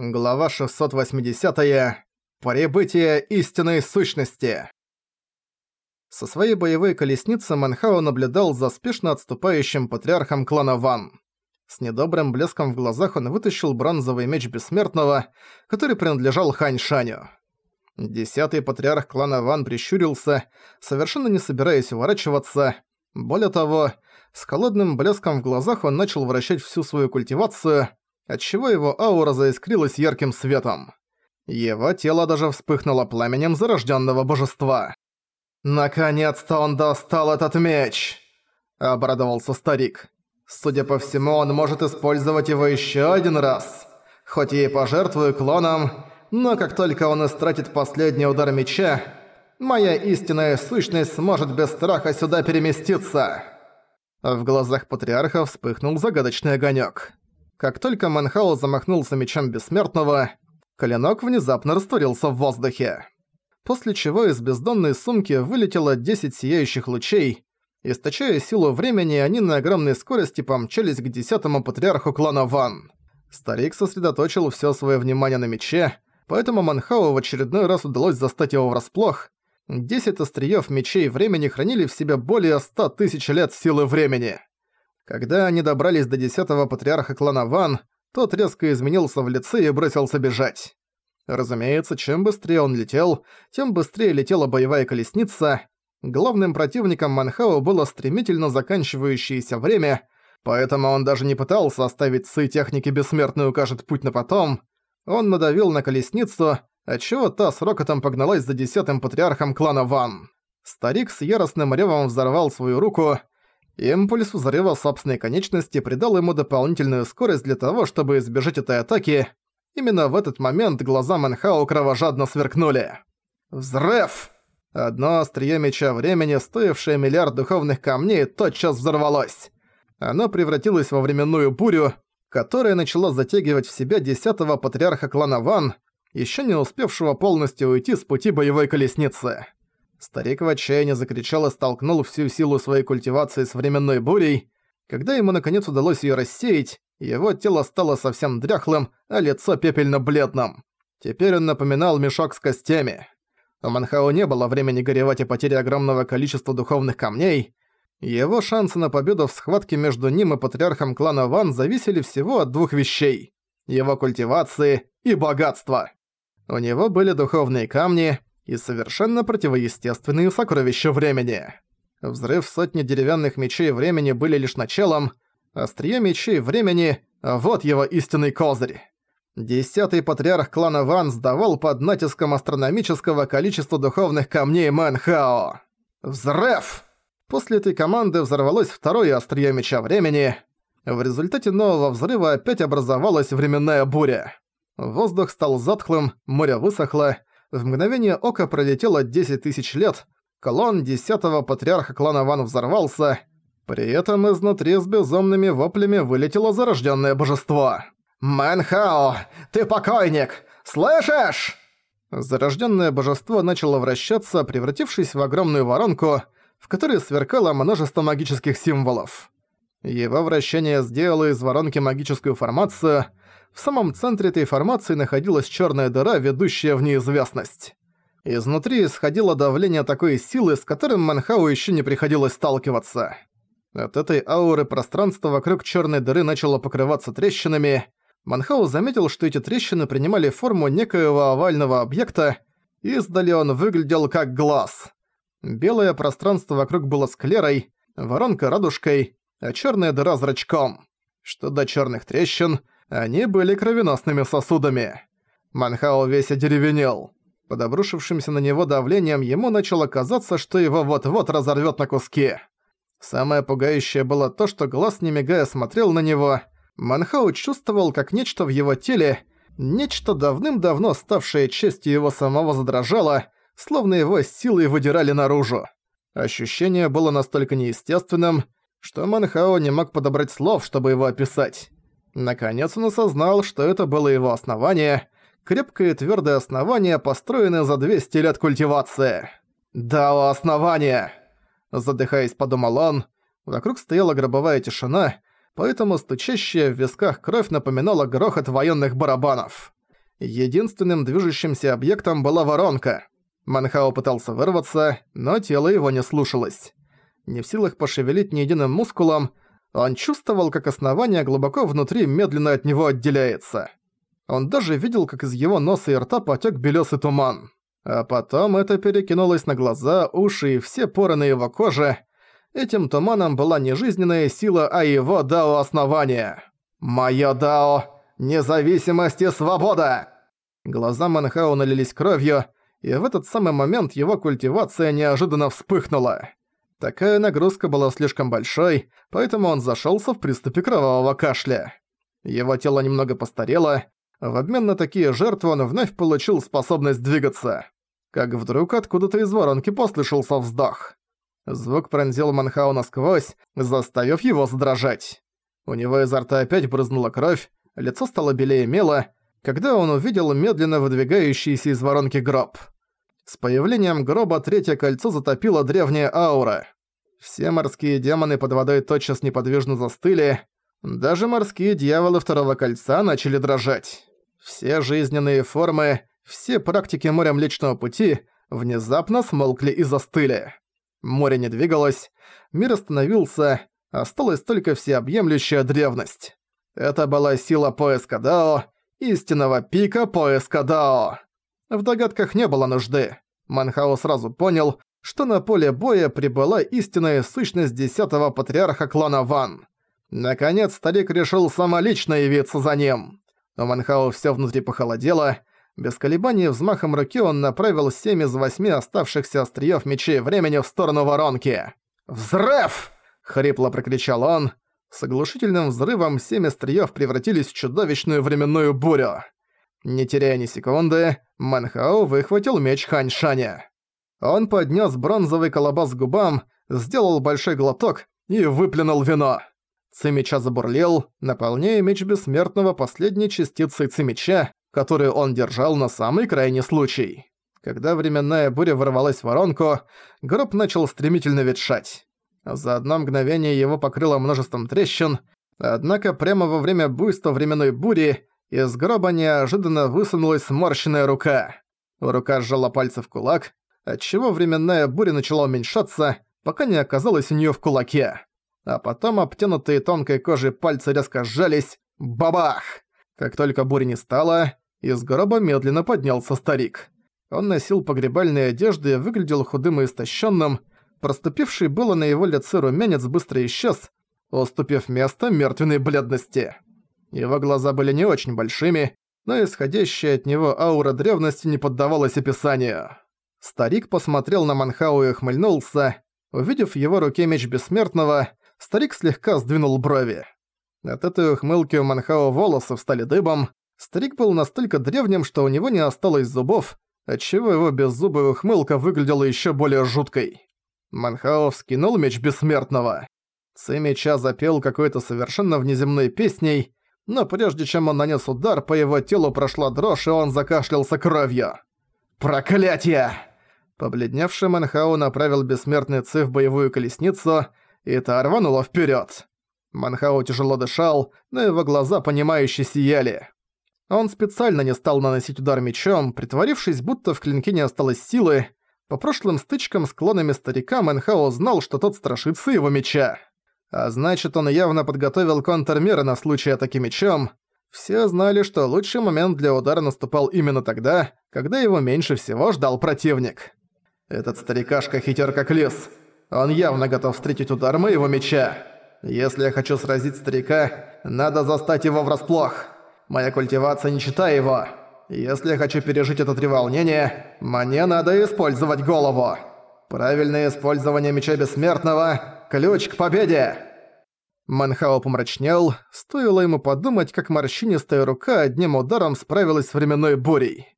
Глава 680. -я. Прибытие истинной сущности. Со своей боевой колесницы Манхао наблюдал за спешно отступающим патриархом клана Ван. С недобрым блеском в глазах он вытащил бронзовый меч Бессмертного, который принадлежал Хань Шаню. Десятый патриарх клана Ван прищурился, совершенно не собираясь уворачиваться. Более того, с холодным блеском в глазах он начал вращать всю свою культивацию, отчего его аура заискрилась ярким светом. Его тело даже вспыхнуло пламенем зарожденного божества. «Наконец-то он достал этот меч!» – обрадовался старик. «Судя по всему, он может использовать его еще один раз. Хоть и пожертвую клоном, но как только он истратит последний удар меча, моя истинная сущность сможет без страха сюда переместиться». В глазах патриарха вспыхнул загадочный огонек. Как только Манхау замахнулся мечом Бессмертного, клинок внезапно растворился в воздухе. После чего из бездонной сумки вылетело 10 сияющих лучей. Источая силу времени, они на огромной скорости помчались к десятому патриарху клана Ван. Старик сосредоточил все свое внимание на мече, поэтому Манхау в очередной раз удалось застать его врасплох. Десять остриёв мечей времени хранили в себе более ста тысяч лет силы времени. Когда они добрались до десятого патриарха клана Ван, тот резко изменился в лице и бросился бежать. Разумеется, чем быстрее он летел, тем быстрее летела боевая колесница. Главным противником Манхао было стремительно заканчивающееся время, поэтому он даже не пытался оставить Ци техники бессмертный укажет путь на потом. Он надавил на колесницу, отчего та с рокотом погналась за десятым патриархом клана Ван. Старик с яростным ревом взорвал свою руку, Импульс взрыва собственной конечности придал ему дополнительную скорость для того, чтобы избежать этой атаки. Именно в этот момент глаза Манхау кровожадно сверкнули. Взрыв! Одно острие меча времени, стоившее миллиард духовных камней, тотчас взорвалось. Оно превратилось во временную бурю, которая начала затягивать в себя десятого патриарха клана Ван, еще не успевшего полностью уйти с пути боевой колесницы. Старик в отчаянии закричал и столкнул всю силу своей культивации с временной бурей. Когда ему наконец удалось её рассеять, его тело стало совсем дряхлым, а лицо пепельно-бледным. Теперь он напоминал мешок с костями. У Манхао не было времени горевать о потере огромного количества духовных камней. Его шансы на победу в схватке между ним и патриархом клана Ван зависели всего от двух вещей – его культивации и богатства. У него были духовные камни – и совершенно противоестественные сокровища времени. Взрыв сотни деревянных мечей времени были лишь началом, острие мечей времени – вот его истинный козырь. Десятый патриарх клана Ван сдавал под натиском астрономического количества духовных камней Мэнхао. Взрыв! После этой команды взорвалось второе острие меча времени. В результате нового взрыва опять образовалась временная буря. Воздух стал затхлым, море высохло, в мгновение ока пролетело 10 тысяч лет, колонн десятого патриарха клана Ван взорвался, при этом изнутри с безумными воплями вылетело зарожденное божество. «Мэнхао, ты покойник! Слышишь?» Зарожденное божество начало вращаться, превратившись в огромную воронку, в которой сверкало множество магических символов. Его вращение сделало из воронки магическую формацию — в самом центре этой формации находилась черная дыра, ведущая в неизвестность. Изнутри исходило давление такой силы, с которым Манхау еще не приходилось сталкиваться. От этой ауры пространство вокруг черной дыры начало покрываться трещинами. Манхау заметил, что эти трещины принимали форму некоего овального объекта, и издали он выглядел как глаз. Белое пространство вокруг было склерой, воронка радужкой, а черная дыра зрачком. Что до черных трещин — они были кровеносными сосудами. Манхао весь одеревенел. Под обрушившимся на него давлением ему начало казаться, что его вот-вот разорвёт на куски. Самое пугающее было то, что глаз не мигая смотрел на него. Манхау чувствовал, как нечто в его теле, нечто давным-давно ставшее честью его самого задрожало, словно его силой выдирали наружу. Ощущение было настолько неестественным, что Манхао не мог подобрать слов, чтобы его описать. Наконец он осознал, что это было его основание, крепкое и твёрдое основание, построенное за 200 лет культивации. «Да, основание!» Задыхаясь, подумал он. Вокруг стояла гробовая тишина, поэтому стучащая в висках кровь напоминала грохот военных барабанов. Единственным движущимся объектом была воронка. Манхао пытался вырваться, но тело его не слушалось. Не в силах пошевелить ни единым мускулом, он чувствовал, как основание глубоко внутри медленно от него отделяется. Он даже видел, как из его носа и рта потек белесый туман. А потом это перекинулось на глаза, уши и все поры на его коже. Этим туманом была не жизненная сила, а его дао основания. «Моё дао! Независимость и свобода!» Глаза Манхао налились кровью, и в этот самый момент его культивация неожиданно вспыхнула. Такая нагрузка была слишком большой, поэтому он зашёлся в приступе кровавого кашля. Его тело немного постарело, в обмен на такие жертвы он вновь получил способность двигаться. Как вдруг откуда-то из воронки послышался вздох. Звук пронзил Манхау насквозь, заставив его задрожать. У него изо рта опять брызнула кровь, лицо стало белее мела, когда он увидел медленно выдвигающийся из воронки гроб. С появлением гроба третье кольцо затопило древняя аура. Все морские демоны под водой тотчас неподвижно застыли, даже морские дьяволы второго кольца начали дрожать. Все жизненные формы, все практики моря Млечного Пути внезапно смолкли и застыли. Море не двигалось, мир остановился, осталась только всеобъемлющая древность. Это была сила поиска Дао, истинного пика поиска Дао. В догадках не было нужды. Манхао сразу понял, что на поле боя прибыла истинная сущность десятого патриарха клана Ван. Наконец старик решил самолично явиться за ним. У Манхао всё внутри похолодело. Без колебаний взмахом руки он направил семь из восьми оставшихся остриёв мечей времени в сторону воронки. «Взрыв!» — хрипло прокричал он. С оглушительным взрывом семь остриёв превратились в чудовищную временную бурю. Не теряя ни секунды, Манхао выхватил меч Ханьшаня. Он поднёс бронзовый колобас к губам, сделал большой глоток и выплюнул вино. Цимича забурлил, наполняя меч Бессмертного последней частицей Цимича, которую он держал на самый крайний случай. Когда временная буря ворвалась в воронку, гроб начал стремительно ветшать. За одно мгновение его покрыло множеством трещин, однако прямо во время буйства временной бури из гроба неожиданно высунулась сморщенная рука. Рука сжала пальцы в кулак, отчего временная буря начала уменьшаться, пока не оказалась у неё в кулаке а потом обтянутые тонкой кожей пальцы резко сжались. Бабах! Как только бури не стало, из гроба медленно поднялся старик. Он носил погребальные одежды и выглядел худым и истощенным. Проступивший было на его лице румянец быстро исчез, уступив место мертвенной бледности. Его глаза были не очень большими, но исходящая от него аура древности не поддавалась описанию. Старик посмотрел на Манхау и ухмыльнулся. Увидев в его руке меч Бессмертного, старик слегка сдвинул брови. От этой ухмылки у Манхао волосы встали дыбом. Старик был настолько древним, что у него не осталось зубов, отчего его беззубая ухмылка выглядела еще более жуткой. Манхао вскинул меч бессмертного. Ци меча запел какой-то совершенно внеземной песней, но прежде чем он нанес удар, по его телу прошла дрожь, и он закашлялся кровью. «Проклятие!» Побледневший Манхао направил бессмертный Ци в боевую колесницу, и та рванула вперед. Манхао тяжело дышал, но его глаза понимающе сияли. Он специально не стал наносить удар мечом, притворившись, будто в клинке не осталось силы. По прошлым стычкам с клонами старика Манхао знал, что тот страшится его меча. А значит, он явно подготовил контрмеры на случай атаки мечом. Все знали, что лучший момент для удара наступал именно тогда, когда его меньше всего ждал противник. Этот старикашка хитер как лис. Он явно готов встретить удар моего меча. Если я хочу сразить старика, надо застать его врасплох. Моя культивация не чита его. Если я хочу пережить это треволнение, мне надо использовать голову. Правильное использование меча бессмертного – ключ к победе!» Манхао помрачнел, стоило ему подумать, как морщинистая рука одним ударом справилась с временной бурей.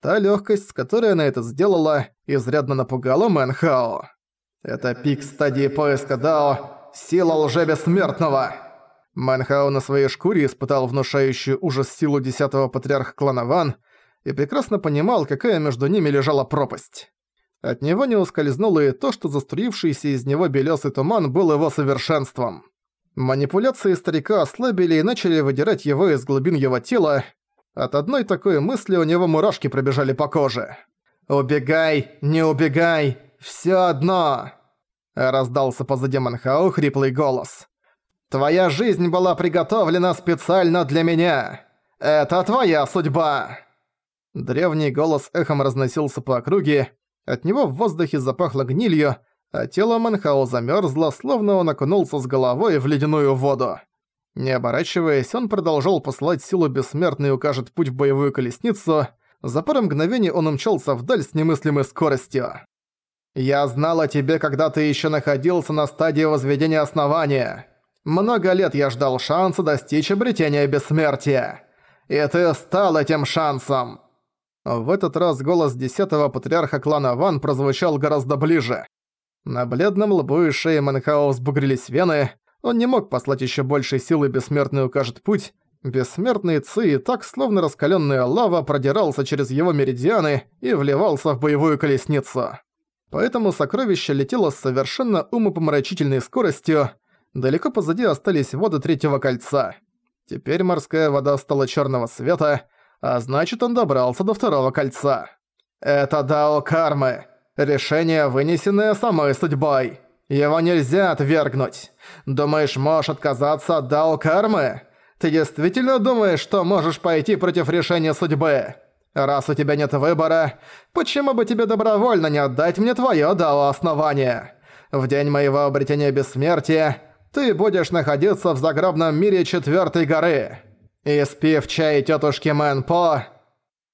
Та легкость, с которой она это сделала, изрядно напугала Манхао. Это пик стадии поиска Дао, сила лжебессмертного. Манхао на своей шкуре испытал внушающую ужас силу десятого патриарха клана Ван и прекрасно понимал, какая между ними лежала пропасть. От него не ускользнуло и то, что заструившийся из него белесый туман был его совершенством. Манипуляции старика ослабили и начали выдирать его из глубин его тела. От одной такой мысли у него мурашки пробежали по коже. «Убегай, не убегай, всё одно!» Раздался позади Манхау хриплый голос. «Твоя жизнь была приготовлена специально для меня! Это твоя судьба!» Древний голос эхом разносился по округе, от него в воздухе запахло гнилью, а тело Манхао замерзло, словно он окунулся с головой в ледяную воду. Не оборачиваясь, он продолжал посылать силу бессмертной укажет путь в боевую колесницу. За пару мгновений он умчался вдаль с немыслимой скоростью. «Я знал о тебе, когда ты еще находился на стадии возведения основания. Много лет я ждал шанса достичь обретения бессмертия. И ты стал этим шансом!» В этот раз голос десятого патриарха клана Ван прозвучал гораздо ближе. На бледном лбу и шее Манхао взбугрились вены, он не мог послать еще больше силы бессмертный укажет путь. Бессмертный Ци так, словно раскаленная лава, продирался через его меридианы и вливался в боевую колесницу. Поэтому сокровище летело с совершенно умопомрачительной скоростью. Далеко позади остались воды третьего кольца. Теперь морская вода стала черного цвета, а значит он добрался до второго кольца. Это Дао Кармы. Решение, вынесенное самой судьбой. Его нельзя отвергнуть. Думаешь, можешь отказаться от Дао Кармы? Ты действительно думаешь, что можешь пойти против решения судьбы? Раз у тебя нет выбора, почему бы тебе добровольно не отдать мне твоё Дао основание? В день моего обретения бессмертия ты будешь находиться в загробном мире четвёртой горы. И спи в чай тётушки Мэн-По.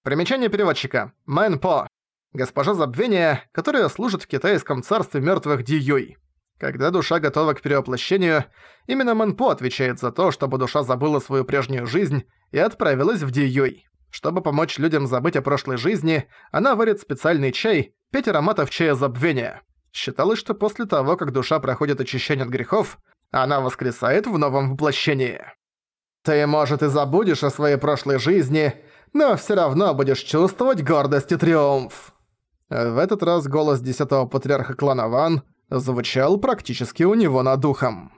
Примечание переводчика. Мэн-По. Госпожа Забвения, которая служит в китайском царстве мёртвых Ди когда душа готова к перевоплощению, именно Мэнпо отвечает за то, чтобы душа забыла свою прежнюю жизнь и отправилась в Ди Чтобы помочь людям забыть о прошлой жизни, она варит специальный чай, пять ароматов чая забвения. Считалось, что после того, как душа проходит очищение от грехов, она воскресает в новом воплощении. Ты, может, и забудешь о своей прошлой жизни, но всё равно будешь чувствовать гордость и триумф. В этот раз голос десятого патриарха клана Ван звучал практически у него над духом.